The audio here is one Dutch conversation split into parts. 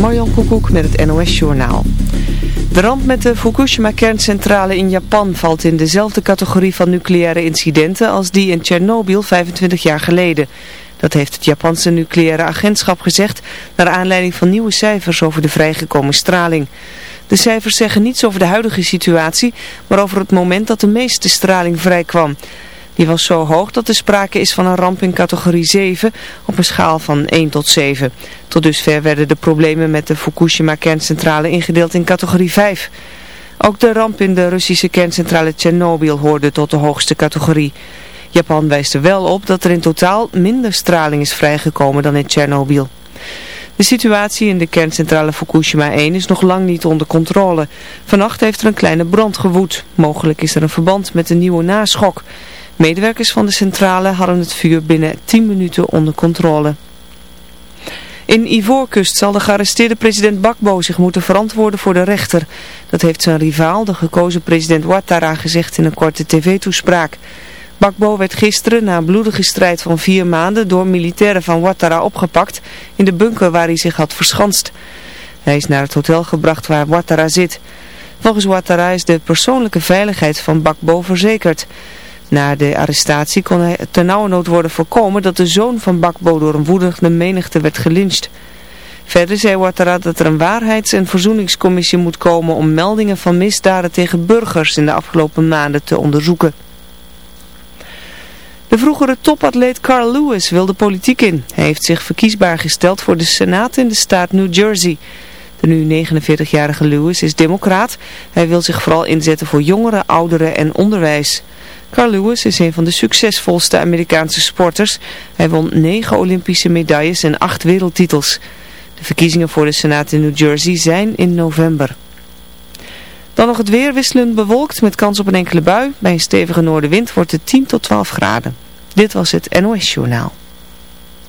Marjan Koekoek met het NOS Journaal. De ramp met de Fukushima-kerncentrale in Japan valt in dezelfde categorie van nucleaire incidenten als die in Tsjernobyl 25 jaar geleden. Dat heeft het Japanse nucleaire agentschap gezegd naar aanleiding van nieuwe cijfers over de vrijgekomen straling. De cijfers zeggen niets over de huidige situatie, maar over het moment dat de meeste straling vrijkwam. Die was zo hoog dat er sprake is van een ramp in categorie 7 op een schaal van 1 tot 7. Tot dusver werden de problemen met de Fukushima-kerncentrale ingedeeld in categorie 5. Ook de ramp in de Russische kerncentrale Tsjernobyl hoorde tot de hoogste categorie. Japan wijst er wel op dat er in totaal minder straling is vrijgekomen dan in Tsjernobyl. De situatie in de kerncentrale Fukushima 1 is nog lang niet onder controle. Vannacht heeft er een kleine brand gewoed. Mogelijk is er een verband met een nieuwe naschok. Medewerkers van de centrale hadden het vuur binnen 10 minuten onder controle. In Ivoorkust zal de gearresteerde president Bakbo zich moeten verantwoorden voor de rechter. Dat heeft zijn rivaal, de gekozen president Ouattara, gezegd in een korte tv-toespraak. Bakbo werd gisteren na een bloedige strijd van vier maanden door militairen van Ouattara opgepakt in de bunker waar hij zich had verschanst. Hij is naar het hotel gebracht waar Ouattara zit. Volgens Ouattara is de persoonlijke veiligheid van Bakbo verzekerd. Na de arrestatie kon hij ternauwernood worden voorkomen dat de zoon van Bakbo door een woedende menigte werd gelyncht. Verder zei Ouattara dat er een waarheids- en verzoeningscommissie moet komen om meldingen van misdaden tegen burgers in de afgelopen maanden te onderzoeken. De vroegere topatleet Carl Lewis wil de politiek in. Hij heeft zich verkiesbaar gesteld voor de Senaat in de staat New Jersey. De nu 49-jarige Lewis is democraat. Hij wil zich vooral inzetten voor jongeren, ouderen en onderwijs. Carl Lewis is een van de succesvolste Amerikaanse sporters. Hij won negen Olympische medailles en acht wereldtitels. De verkiezingen voor de Senaat in New Jersey zijn in november. Dan nog het weer wisselend bewolkt met kans op een enkele bui. Bij een stevige noordenwind wordt het 10 tot 12 graden. Dit was het NOS Journaal.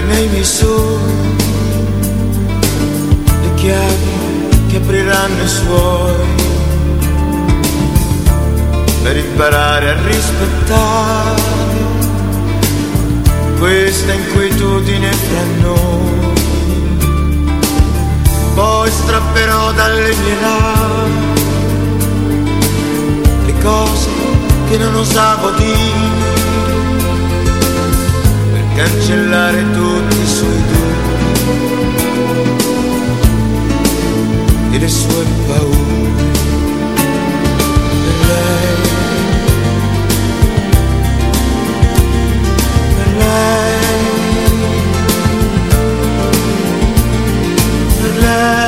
Nei miei sogni le chiavi che apriranno i suoi per imparare a rispettare questa inquietudine fra noi. Poi strapperò dalle mie labbra le cose che non osavo dire cancellare tutti i suoi dubbi e le sue paure. Per lei se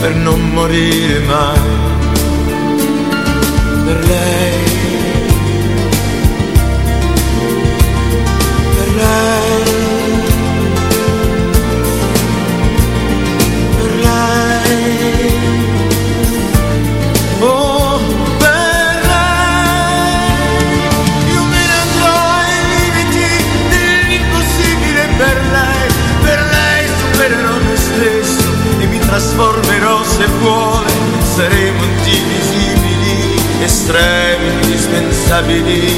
per non morire mai, per lei, believe.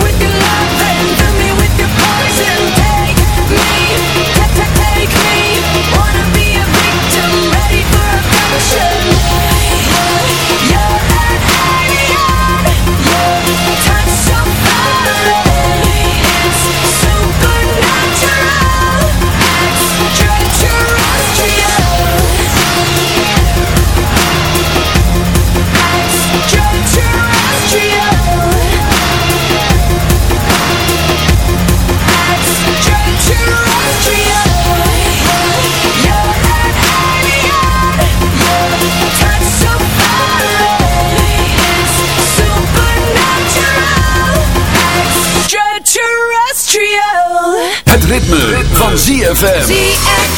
ZFM.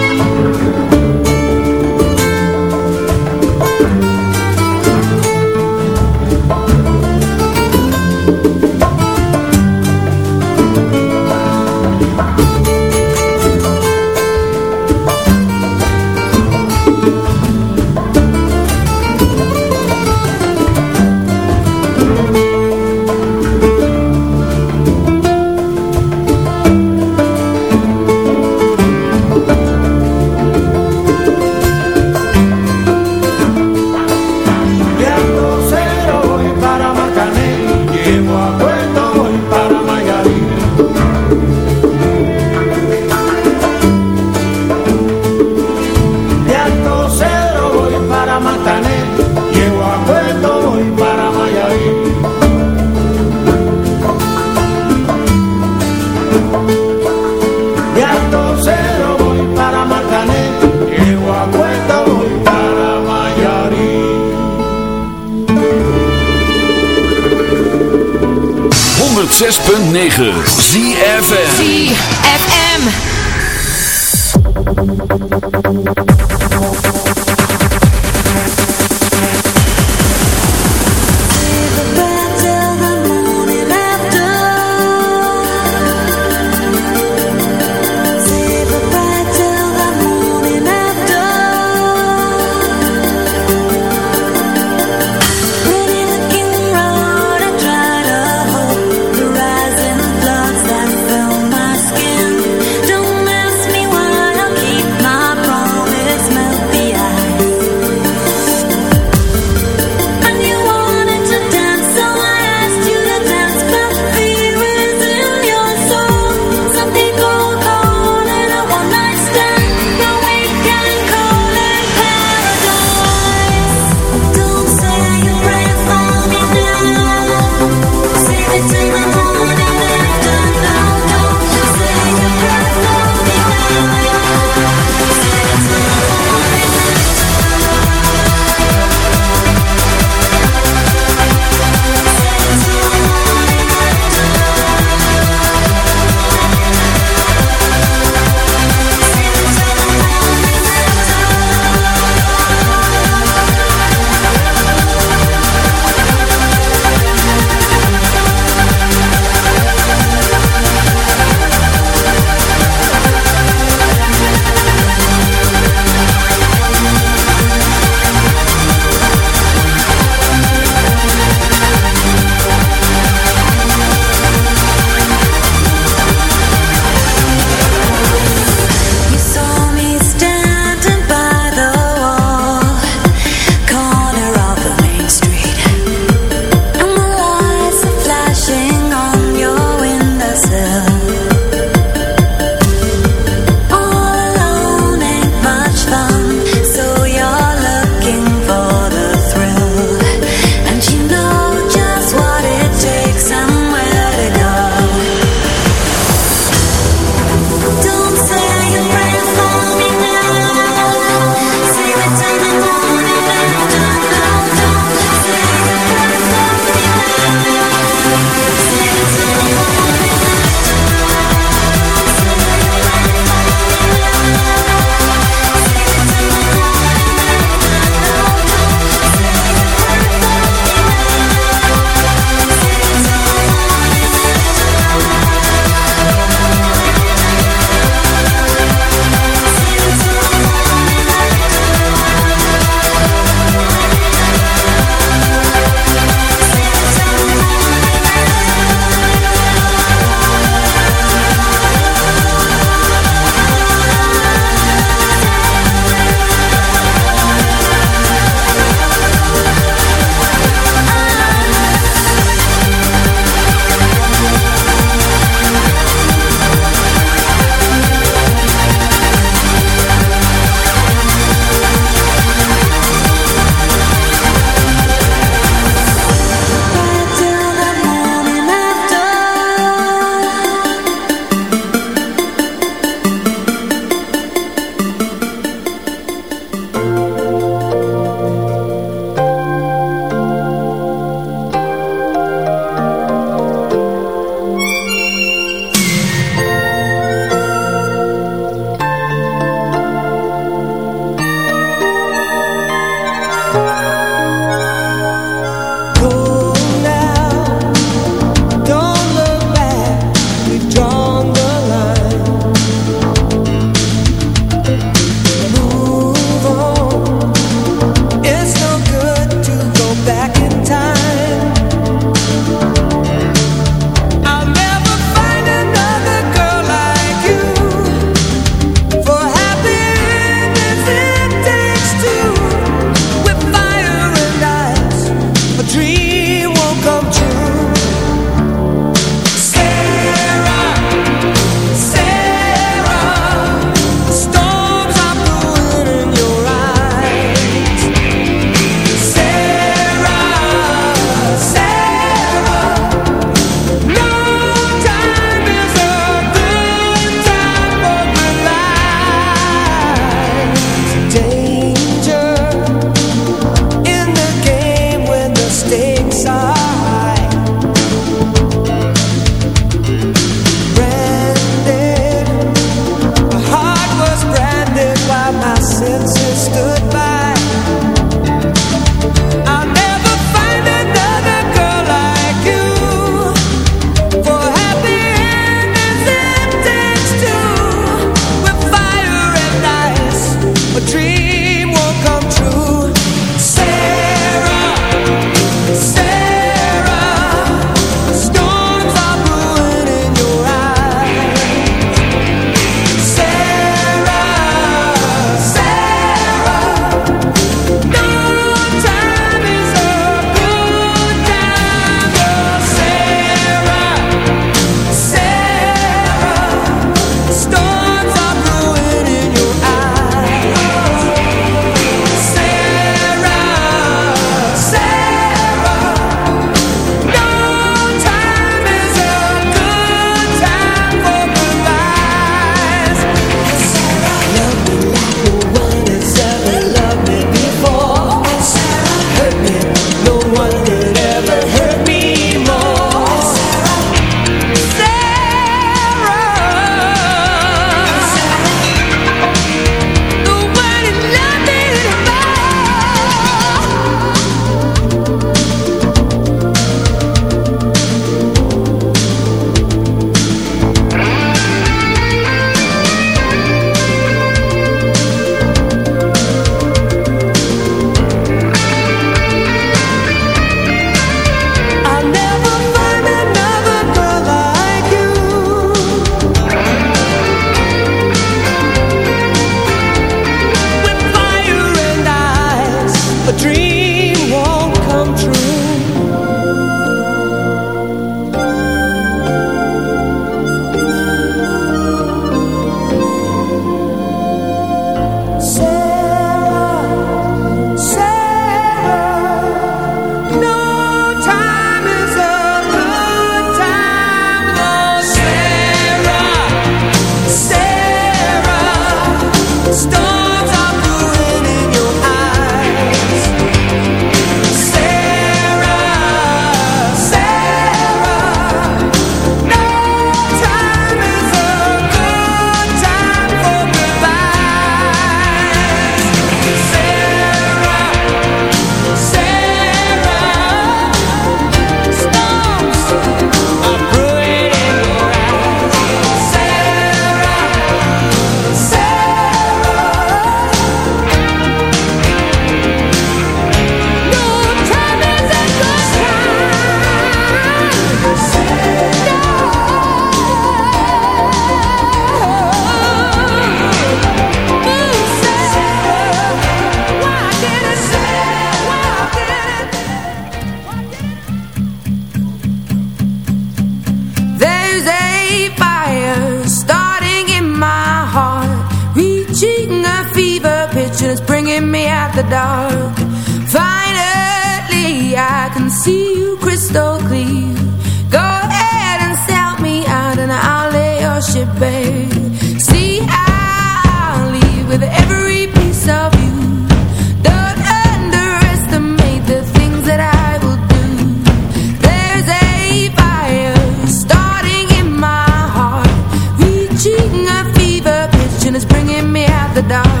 Down.